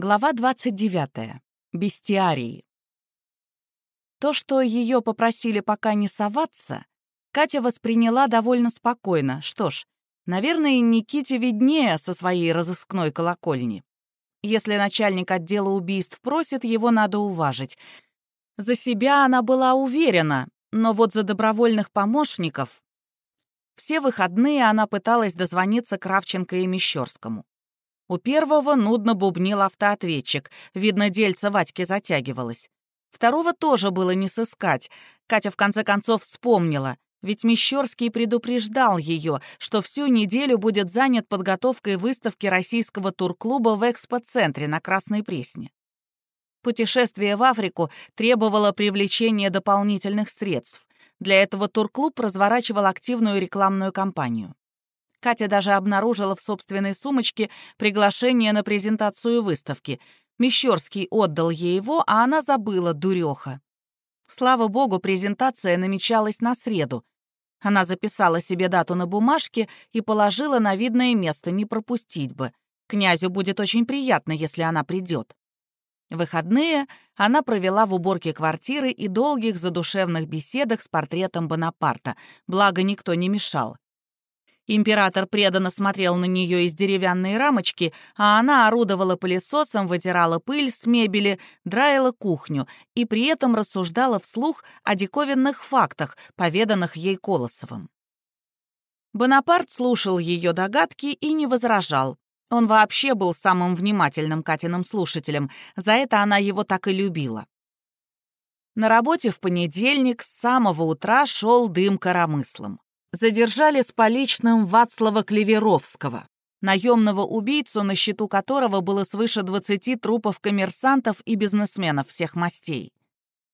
Глава 29. Бестиарии. То, что ее попросили пока не соваться, Катя восприняла довольно спокойно. Что ж, наверное, Никите виднее со своей разыскной колокольни. Если начальник отдела убийств просит, его надо уважить. За себя она была уверена, но вот за добровольных помощников... Все выходные она пыталась дозвониться Кравченко и Мещерскому. У первого нудно бубнил автоответчик. Видно, дельце Вадьки затягивалось. Второго тоже было не сыскать. Катя в конце концов вспомнила. Ведь Мещерский предупреждал ее, что всю неделю будет занят подготовкой выставки российского турклуба в экспоцентре на Красной Пресне. Путешествие в Африку требовало привлечения дополнительных средств. Для этого турклуб разворачивал активную рекламную кампанию. Катя даже обнаружила в собственной сумочке приглашение на презентацию выставки. Мещерский отдал ей его, а она забыла, дуреха. Слава богу, презентация намечалась на среду. Она записала себе дату на бумажке и положила на видное место, не пропустить бы. Князю будет очень приятно, если она придет. Выходные она провела в уборке квартиры и долгих задушевных беседах с портретом Бонапарта, благо никто не мешал. Император преданно смотрел на нее из деревянной рамочки, а она орудовала пылесосом, вытирала пыль с мебели, драила кухню и при этом рассуждала вслух о диковинных фактах, поведанных ей Колосовым. Бонапарт слушал ее догадки и не возражал. Он вообще был самым внимательным Катиным слушателем, за это она его так и любила. На работе в понедельник с самого утра шел дым коромыслом задержали с поличным Вацлава Клеверовского, наемного убийцу, на счету которого было свыше 20 трупов коммерсантов и бизнесменов всех мастей.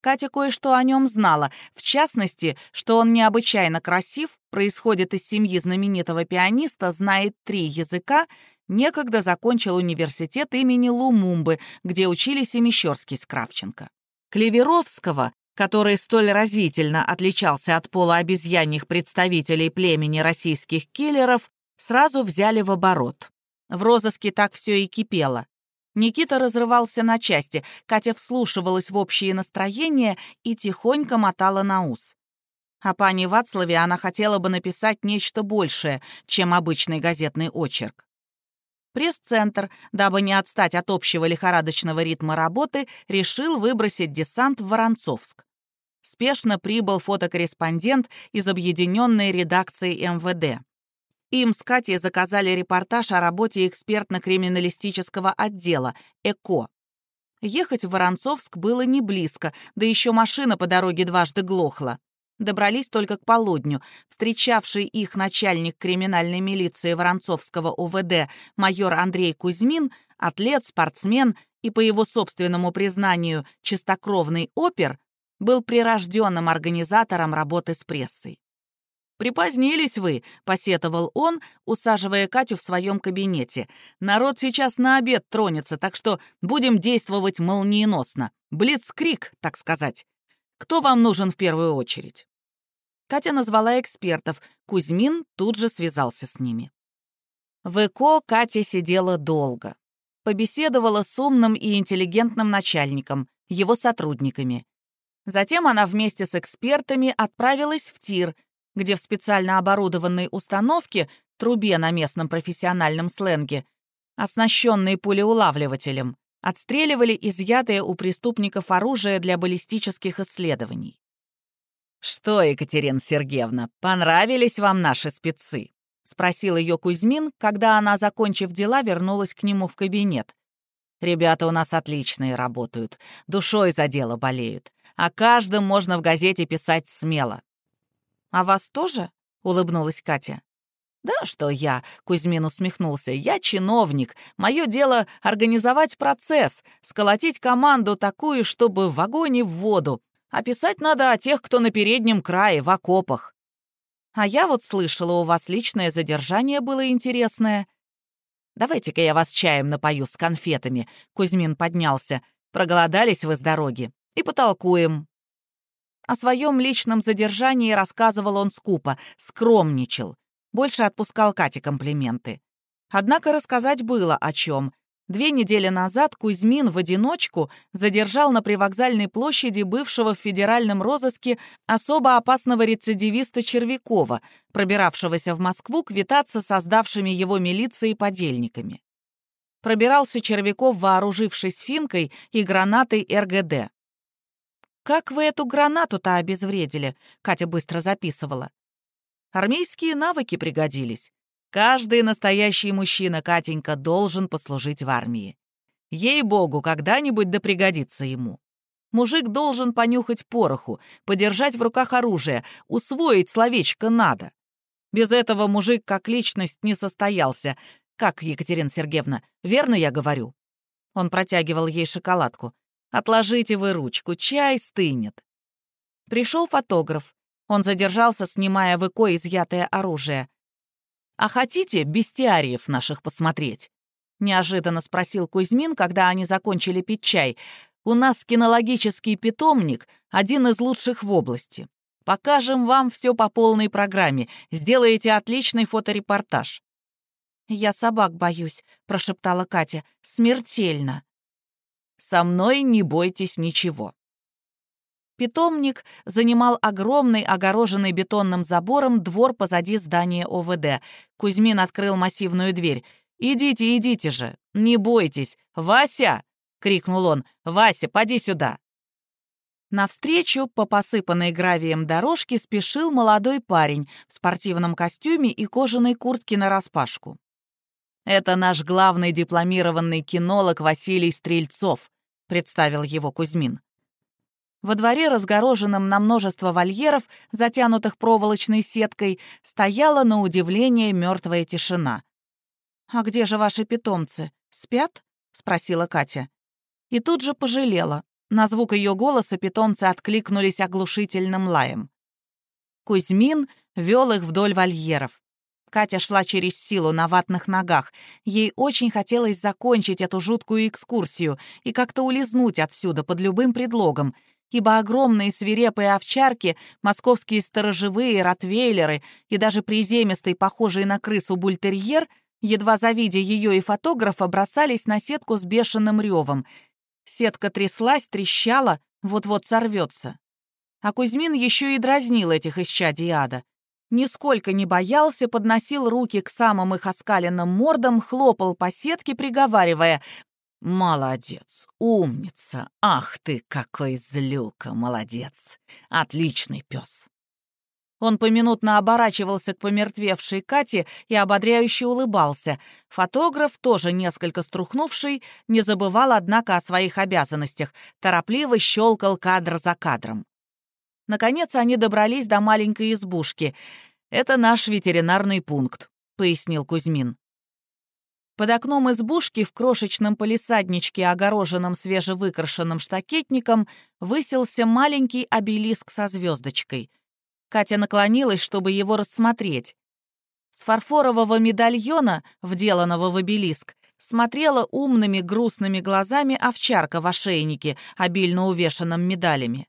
Катя кое-что о нем знала, в частности, что он необычайно красив, происходит из семьи знаменитого пианиста, знает три языка, некогда закончил университет имени Лумумбы, где учились и Мещерский с Кравченко. Клеверовского который столь разительно отличался от полуобезьяньих представителей племени российских киллеров, сразу взяли в оборот. В розыске так все и кипело. Никита разрывался на части, Катя вслушивалась в общее настроение и тихонько мотала на ус. О пане Вацлаве она хотела бы написать нечто большее, чем обычный газетный очерк. Пресс-центр, дабы не отстать от общего лихорадочного ритма работы, решил выбросить десант в Воронцовск. Спешно прибыл фотокорреспондент из объединенной редакции МВД. Им с Катей заказали репортаж о работе экспертно-криминалистического отдела ЭКО. Ехать в Воронцовск было не близко, да еще машина по дороге дважды глохла. Добрались только к полудню. Встречавший их начальник криминальной милиции Воронцовского УВД майор Андрей Кузьмин, атлет, спортсмен и, по его собственному признанию, чистокровный опер, был прирожденным организатором работы с прессой. «Припозднились вы», — посетовал он, усаживая Катю в своем кабинете. «Народ сейчас на обед тронется, так что будем действовать молниеносно. Блицкрик, так сказать. Кто вам нужен в первую очередь?» Катя назвала экспертов. Кузьмин тут же связался с ними. В ЭКО Катя сидела долго. Побеседовала с умным и интеллигентным начальником, его сотрудниками. Затем она вместе с экспертами отправилась в ТИР, где в специально оборудованной установке, трубе на местном профессиональном сленге, оснащенной пулеулавливателем, отстреливали изъятое у преступников оружие для баллистических исследований. «Что, Екатерина Сергеевна, понравились вам наши спецы?» — спросил ее Кузьмин, когда она, закончив дела, вернулась к нему в кабинет. «Ребята у нас отличные работают, душой за дело болеют, а каждым можно в газете писать смело». «А вас тоже?» — улыбнулась Катя. «Да что я», — Кузьмин усмехнулся, — «я чиновник. Мое дело — организовать процесс, сколотить команду такую, чтобы в вагоне в воду, а писать надо о тех, кто на переднем крае, в окопах. А я вот слышала, у вас личное задержание было интересное. Давайте-ка я вас чаем напою с конфетами. Кузьмин поднялся. Проголодались вы с дороги. И потолкуем. О своем личном задержании рассказывал он скупо, скромничал. Больше отпускал Кате комплименты. Однако рассказать было о чем. Две недели назад Кузьмин в одиночку задержал на привокзальной площади бывшего в федеральном розыске особо опасного рецидивиста Червякова, пробиравшегося в Москву квитаться со сдавшими его милицией подельниками. Пробирался Червяков, вооружившись финкой и гранатой РГД. «Как вы эту гранату-то обезвредили?» — Катя быстро записывала. «Армейские навыки пригодились. Каждый настоящий мужчина, Катенька, должен послужить в армии. Ей-богу, когда-нибудь да пригодится ему. Мужик должен понюхать пороху, подержать в руках оружие, усвоить словечко «надо». Без этого мужик как личность не состоялся. Как, Екатерина Сергеевна, верно я говорю?» Он протягивал ей шоколадку. «Отложите вы ручку, чай стынет». Пришел фотограф. Он задержался, снимая в ЭКО изъятое оружие. «А хотите бестиариев наших посмотреть?» — неожиданно спросил Кузьмин, когда они закончили пить чай. «У нас кинологический питомник, один из лучших в области. Покажем вам все по полной программе, сделаете отличный фоторепортаж». «Я собак боюсь», — прошептала Катя. «Смертельно». «Со мной не бойтесь ничего. Питомник занимал огромный, огороженный бетонным забором двор позади здания ОВД. Кузьмин открыл массивную дверь. «Идите, идите же! Не бойтесь! Вася!» — крикнул он. «Вася, поди сюда!» Навстречу по посыпанной гравием дорожке спешил молодой парень в спортивном костюме и кожаной куртке нараспашку. «Это наш главный дипломированный кинолог Василий Стрельцов», — представил его Кузьмин. Во дворе, разгороженном на множество вольеров, затянутых проволочной сеткой, стояла на удивление мертвая тишина. «А где же ваши питомцы? Спят?» — спросила Катя. И тут же пожалела. На звук ее голоса питомцы откликнулись оглушительным лаем. Кузьмин вел их вдоль вольеров. Катя шла через силу на ватных ногах. Ей очень хотелось закончить эту жуткую экскурсию и как-то улизнуть отсюда под любым предлогом — ибо огромные свирепые овчарки, московские сторожевые, ротвейлеры и даже приземистый, похожий на крысу бультерьер, едва завидя ее и фотографа, бросались на сетку с бешеным ревом. Сетка тряслась, трещала, вот-вот сорвется. А Кузьмин еще и дразнил этих исчадий ада. Нисколько не боялся, подносил руки к самым их оскаленным мордам, хлопал по сетке, приговаривая «Молодец, умница! Ах ты, какой злюка, молодец! Отличный пес!» Он поминутно оборачивался к помертвевшей Кате и ободряюще улыбался. Фотограф, тоже несколько струхнувший, не забывал, однако, о своих обязанностях, торопливо щелкал кадр за кадром. Наконец они добрались до маленькой избушки. «Это наш ветеринарный пункт», — пояснил Кузьмин. Под окном избушки в крошечном полисадничке, огороженном свежевыкрашенным штакетником, высился маленький обелиск со звездочкой. Катя наклонилась, чтобы его рассмотреть. С фарфорового медальона, вделанного в обелиск, смотрела умными грустными глазами овчарка в ошейнике, обильно увешанном медалями.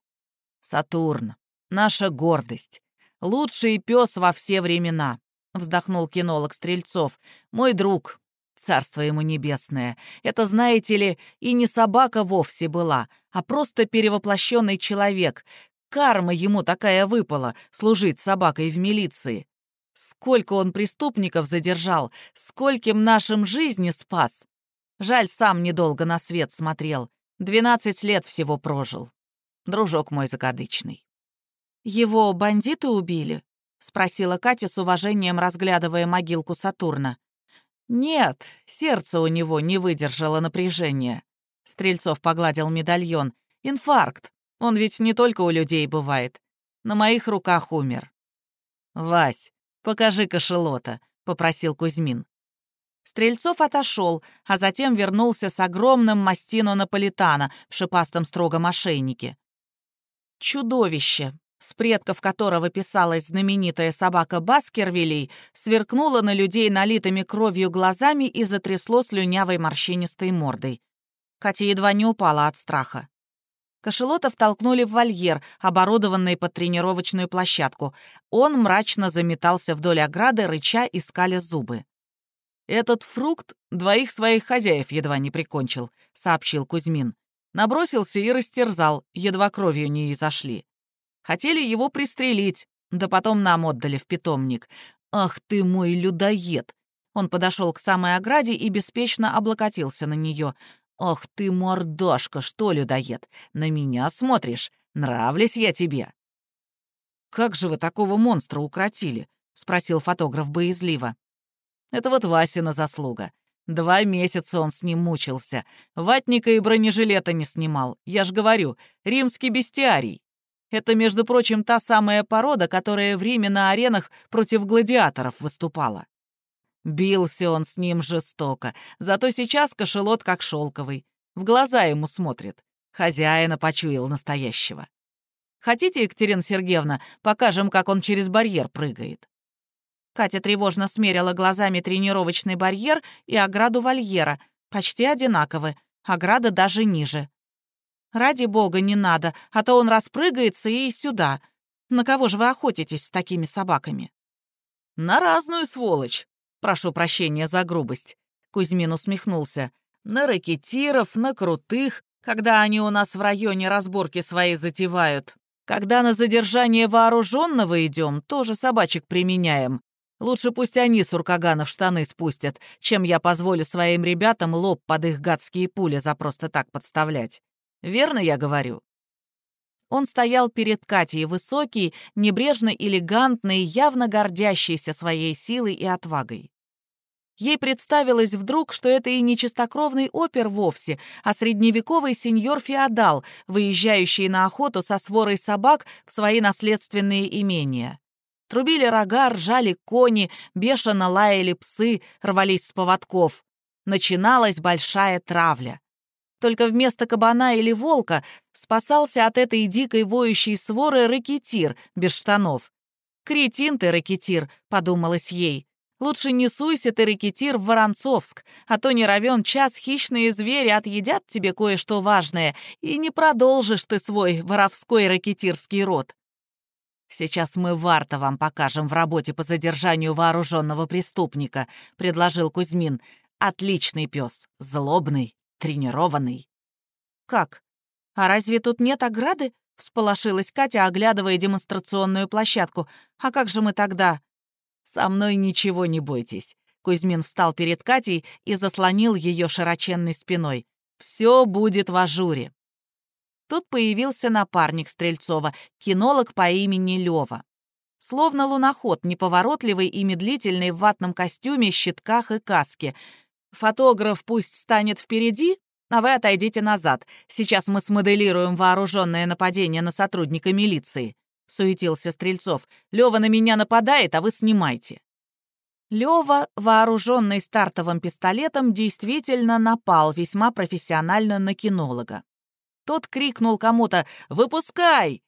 «Сатурн, наша гордость, лучший пес во все времена», — вздохнул кинолог Стрельцов. «Мой друг, Царство ему небесное. Это, знаете ли, и не собака вовсе была, а просто перевоплощенный человек. Карма ему такая выпала — служить собакой в милиции. Сколько он преступников задержал, скольким нашим жизни спас. Жаль, сам недолго на свет смотрел. Двенадцать лет всего прожил. Дружок мой закадычный. «Его бандиты убили?» — спросила Катя с уважением, разглядывая могилку Сатурна. «Нет, сердце у него не выдержало напряжения». Стрельцов погладил медальон. «Инфаркт. Он ведь не только у людей бывает. На моих руках умер». «Вась, покажи кошелота», — попросил Кузьмин. Стрельцов отошел, а затем вернулся с огромным мастино наполитана в шипастом строгом ошейнике. «Чудовище!» с предков которого писалась знаменитая собака Баскервилей, сверкнуло на людей налитыми кровью глазами и затрясло слюнявой морщинистой мордой. Катя едва не упала от страха. Кошелота втолкнули в вольер, оборудованный под тренировочную площадку. Он мрачно заметался вдоль ограды, рыча и скаля зубы. «Этот фрукт двоих своих хозяев едва не прикончил», — сообщил Кузьмин. Набросился и растерзал, едва кровью не изошли. Хотели его пристрелить, да потом нам отдали в питомник. «Ах ты мой людоед!» Он подошел к самой ограде и беспечно облокотился на нее. «Ах ты, мордашка, что, людоед, на меня смотришь? Нравлюсь я тебе!» «Как же вы такого монстра укротили?» — спросил фотограф боязливо. «Это вот Васина заслуга. Два месяца он с ним мучился. Ватника и бронежилета не снимал. Я ж говорю, римский бестиарий. Это, между прочим, та самая порода, которая в Риме на аренах против гладиаторов выступала. Бился он с ним жестоко, зато сейчас кошелот как шелковый. В глаза ему смотрит. Хозяина почуял настоящего. Хотите, Екатерина Сергеевна, покажем, как он через барьер прыгает?» Катя тревожно смерила глазами тренировочный барьер и ограду вольера. Почти одинаковы, ограда даже ниже. Ради бога, не надо, а то он распрыгается и сюда. На кого же вы охотитесь с такими собаками? На разную сволочь. Прошу прощения за грубость. Кузьмин усмехнулся. На ракетиров, на крутых, когда они у нас в районе разборки свои затевают. Когда на задержание вооруженного идем, тоже собачек применяем. Лучше пусть они суркаганов штаны спустят, чем я позволю своим ребятам лоб под их гадские пули за просто так подставлять. Верно я говорю?» Он стоял перед Катей, высокий, небрежно элегантный, явно гордящийся своей силой и отвагой. Ей представилось вдруг, что это и не чистокровный опер вовсе, а средневековый сеньор-феодал, выезжающий на охоту со сворой собак в свои наследственные имения. Трубили рога, ржали кони, бешено лаяли псы, рвались с поводков. Начиналась большая травля. Только вместо кабана или волка спасался от этой дикой воющей своры ракетир без штанов. «Кретин ты, ракетир», — подумалось ей. «Лучше не суйся ты, ракетир, в Воронцовск, а то не равен час хищные звери отъедят тебе кое-что важное, и не продолжишь ты свой воровской ракетирский род». «Сейчас мы варто вам покажем в работе по задержанию вооруженного преступника», — предложил Кузьмин. «Отличный пес, злобный, тренированный». «Как? А разве тут нет ограды?» — всполошилась Катя, оглядывая демонстрационную площадку. «А как же мы тогда?» «Со мной ничего не бойтесь». Кузьмин встал перед Катей и заслонил ее широченной спиной. «Все будет в ажуре». Тут появился напарник Стрельцова, кинолог по имени Лева. Словно луноход, неповоротливый и медлительный в ватном костюме, щитках и каске — Фотограф пусть станет впереди, а вы отойдите назад. Сейчас мы смоделируем вооруженное нападение на сотрудника милиции», — суетился Стрельцов. «Лёва на меня нападает, а вы снимайте». Лёва, вооруженный стартовым пистолетом, действительно напал весьма профессионально на кинолога. Тот крикнул кому-то «Выпускай!»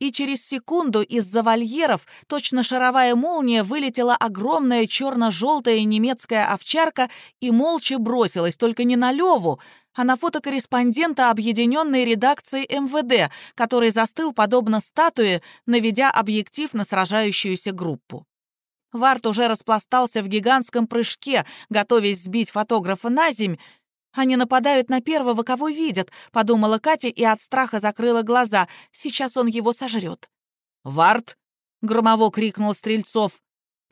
и через секунду из-за вольеров, точно шаровая молния, вылетела огромная черно-желтая немецкая овчарка и молча бросилась, только не на Леву, а на фотокорреспондента объединенной редакции МВД, который застыл подобно статуе, наведя объектив на сражающуюся группу. Варт уже распластался в гигантском прыжке, готовясь сбить фотографа на земь, они нападают на первого, кого видят», — подумала Катя и от страха закрыла глаза. «Сейчас он его сожрет». «Варт!» — громово крикнул Стрельцов.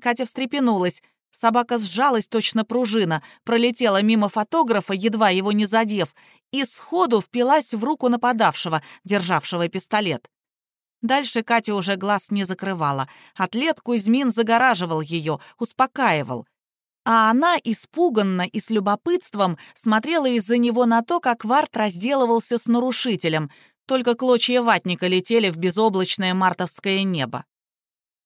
Катя встрепенулась. Собака сжалась, точно пружина, пролетела мимо фотографа, едва его не задев, и сходу впилась в руку нападавшего, державшего пистолет. Дальше Катя уже глаз не закрывала. Атлет Кузьмин загораживал ее, успокаивал а она испуганно и с любопытством смотрела из-за него на то, как Варт разделывался с нарушителем, только клочья ватника летели в безоблачное мартовское небо.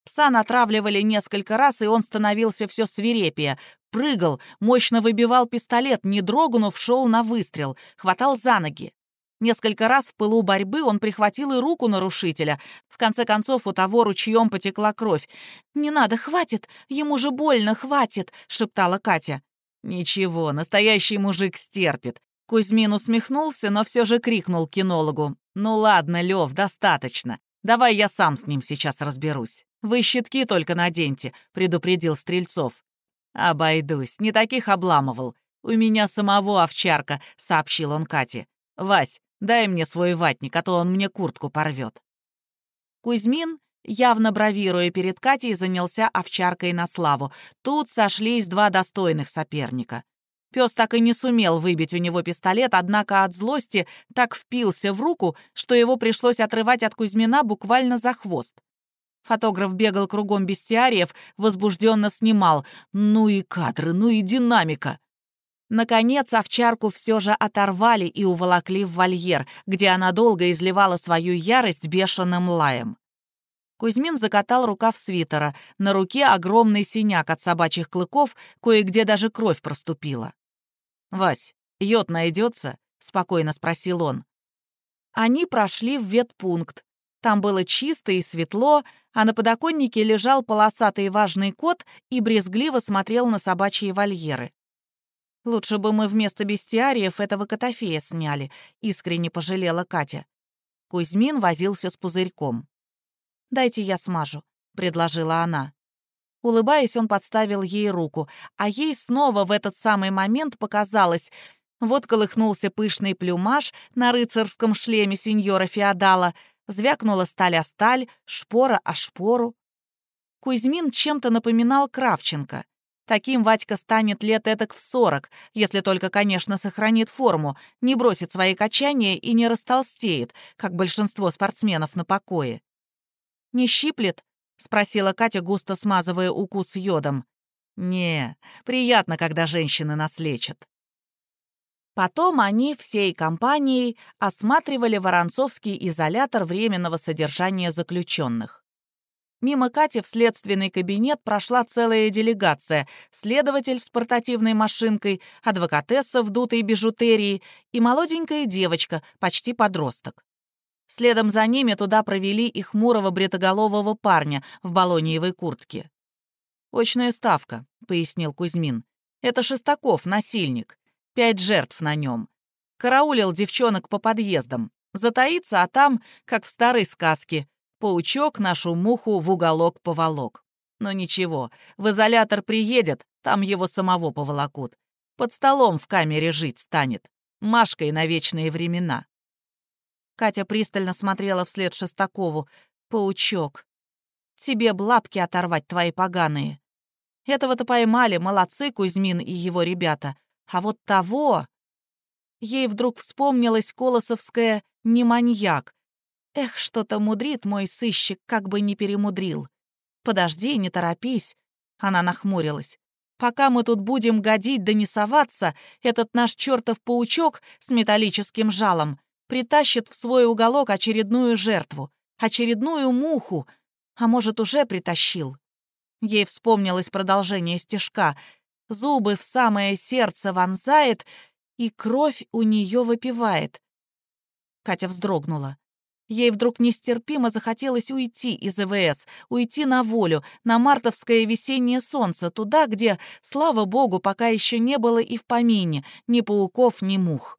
Пса натравливали несколько раз, и он становился все свирепее. Прыгал, мощно выбивал пистолет, не дрогнув, шел на выстрел, хватал за ноги. Несколько раз в пылу борьбы он прихватил и руку нарушителя. В конце концов, у того ручьем потекла кровь. «Не надо, хватит! Ему же больно, хватит!» — шептала Катя. «Ничего, настоящий мужик стерпит». Кузьмин усмехнулся, но все же крикнул кинологу. «Ну ладно, Лев, достаточно. Давай я сам с ним сейчас разберусь. Вы щитки только наденьте», — предупредил Стрельцов. «Обойдусь, не таких обламывал. У меня самого овчарка», — сообщил он Кате. «Вась, дай мне свой ватник, а то он мне куртку порвет». Кузьмин, явно бравируя перед Катей, занялся овчаркой на славу. Тут сошлись два достойных соперника. Пес так и не сумел выбить у него пистолет, однако от злости так впился в руку, что его пришлось отрывать от Кузьмина буквально за хвост. Фотограф бегал кругом бестиариев, возбужденно снимал. Ну и кадры, ну и динамика. Наконец овчарку все же оторвали и уволокли в вольер, где она долго изливала свою ярость бешеным лаем. Кузьмин закатал рукав свитера. На руке огромный синяк от собачьих клыков, кое-где даже кровь проступила. «Вась, йод найдется?» — спокойно спросил он. Они прошли в ветпункт. Там было чисто и светло, а на подоконнике лежал полосатый важный кот и брезгливо смотрел на собачьи вольеры. «Лучше бы мы вместо бестиариев этого котофея сняли», — искренне пожалела Катя. Кузьмин возился с пузырьком. «Дайте я смажу», — предложила она. Улыбаясь, он подставил ей руку, а ей снова в этот самый момент показалось... Вот колыхнулся пышный плюмаж на рыцарском шлеме сеньора-феодала, звякнула сталь о сталь, шпора о шпору. Кузьмин чем-то напоминал Кравченко. Таким Вадька станет лет этак в сорок, если только, конечно, сохранит форму, не бросит свои качания и не растолстеет, как большинство спортсменов на покое. «Не щиплет?» — спросила Катя, густо смазывая укус йодом. «Не, приятно, когда женщины нас лечат». Потом они всей компанией осматривали Воронцовский изолятор временного содержания заключенных. Мимо Кати в следственный кабинет прошла целая делегация, следователь с портативной машинкой, адвокатесса в дутой бижутерии и молоденькая девочка, почти подросток. Следом за ними туда провели и хмурого бретоголового парня в балониевой куртке. «Очная ставка», — пояснил Кузьмин. «Это Шестаков, насильник. Пять жертв на нем. Караулил девчонок по подъездам. Затаится, а там, как в старой сказке, паучок нашу муху в уголок поволок. Но ничего, в изолятор приедет, там его самого поволокут. Под столом в камере жить станет. Машкой на вечные времена. Катя пристально смотрела вслед Шестакову. «Паучок, тебе б лапки оторвать твои поганые. Этого-то поймали, молодцы Кузьмин и его ребята. А вот того...» Ей вдруг вспомнилась Колосовская «не маньяк». Эх, что-то мудрит мой сыщик, как бы не перемудрил. Подожди, не торопись. Она нахмурилась. Пока мы тут будем годить да не соваться, этот наш чертов паучок с металлическим жалом притащит в свой уголок очередную жертву, очередную муху, а может, уже притащил. Ей вспомнилось продолжение стежка. Зубы в самое сердце вонзает, и кровь у нее выпивает. Катя вздрогнула. Ей вдруг нестерпимо захотелось уйти из ИВС, уйти на волю, на мартовское весеннее солнце, туда, где, слава богу, пока еще не было и в помине ни пауков, ни мух.